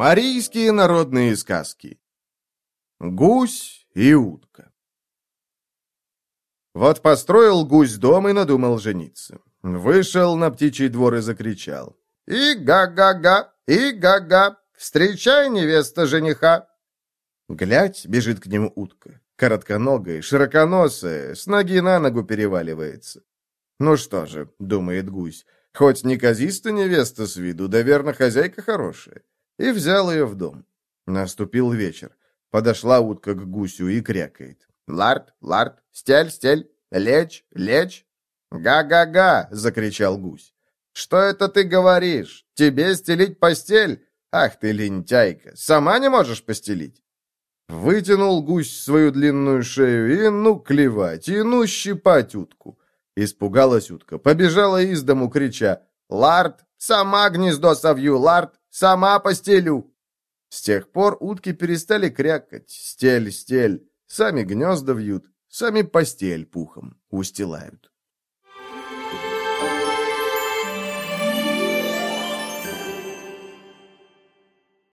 Марийские народные сказки Гусь и утка Вот построил гусь дом и надумал жениться. Вышел на птичий двор и закричал. «И га-га-га! И га-га! Встречай, невеста жениха!» Глядь, бежит к нему утка. Коротконогая, широконосая, с ноги на ногу переваливается. «Ну что же», — думает гусь, — «хоть неказиста невеста с виду, да верно хозяйка хорошая» и взял ее в дом. Наступил вечер. Подошла утка к гусю и крякает. «Лард, лард, стель, стель, лечь, лечь!» «Га-га-га!» — закричал гусь. «Что это ты говоришь? Тебе стелить постель? Ах ты, лентяйка, сама не можешь постелить?» Вытянул гусь свою длинную шею и ну клевать, и ну щипать утку. Испугалась утка, побежала из дому, крича «Лард, сама гнездо совью, Лард, Сама постелю!» С тех пор утки перестали крякать, стель, стель, сами гнезда вьют, сами постель пухом устилают.